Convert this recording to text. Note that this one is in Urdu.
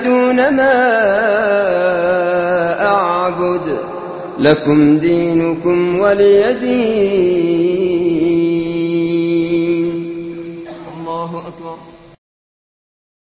تعبدون ما أعبد. لكم دينكم ولي دين. الله أكبر.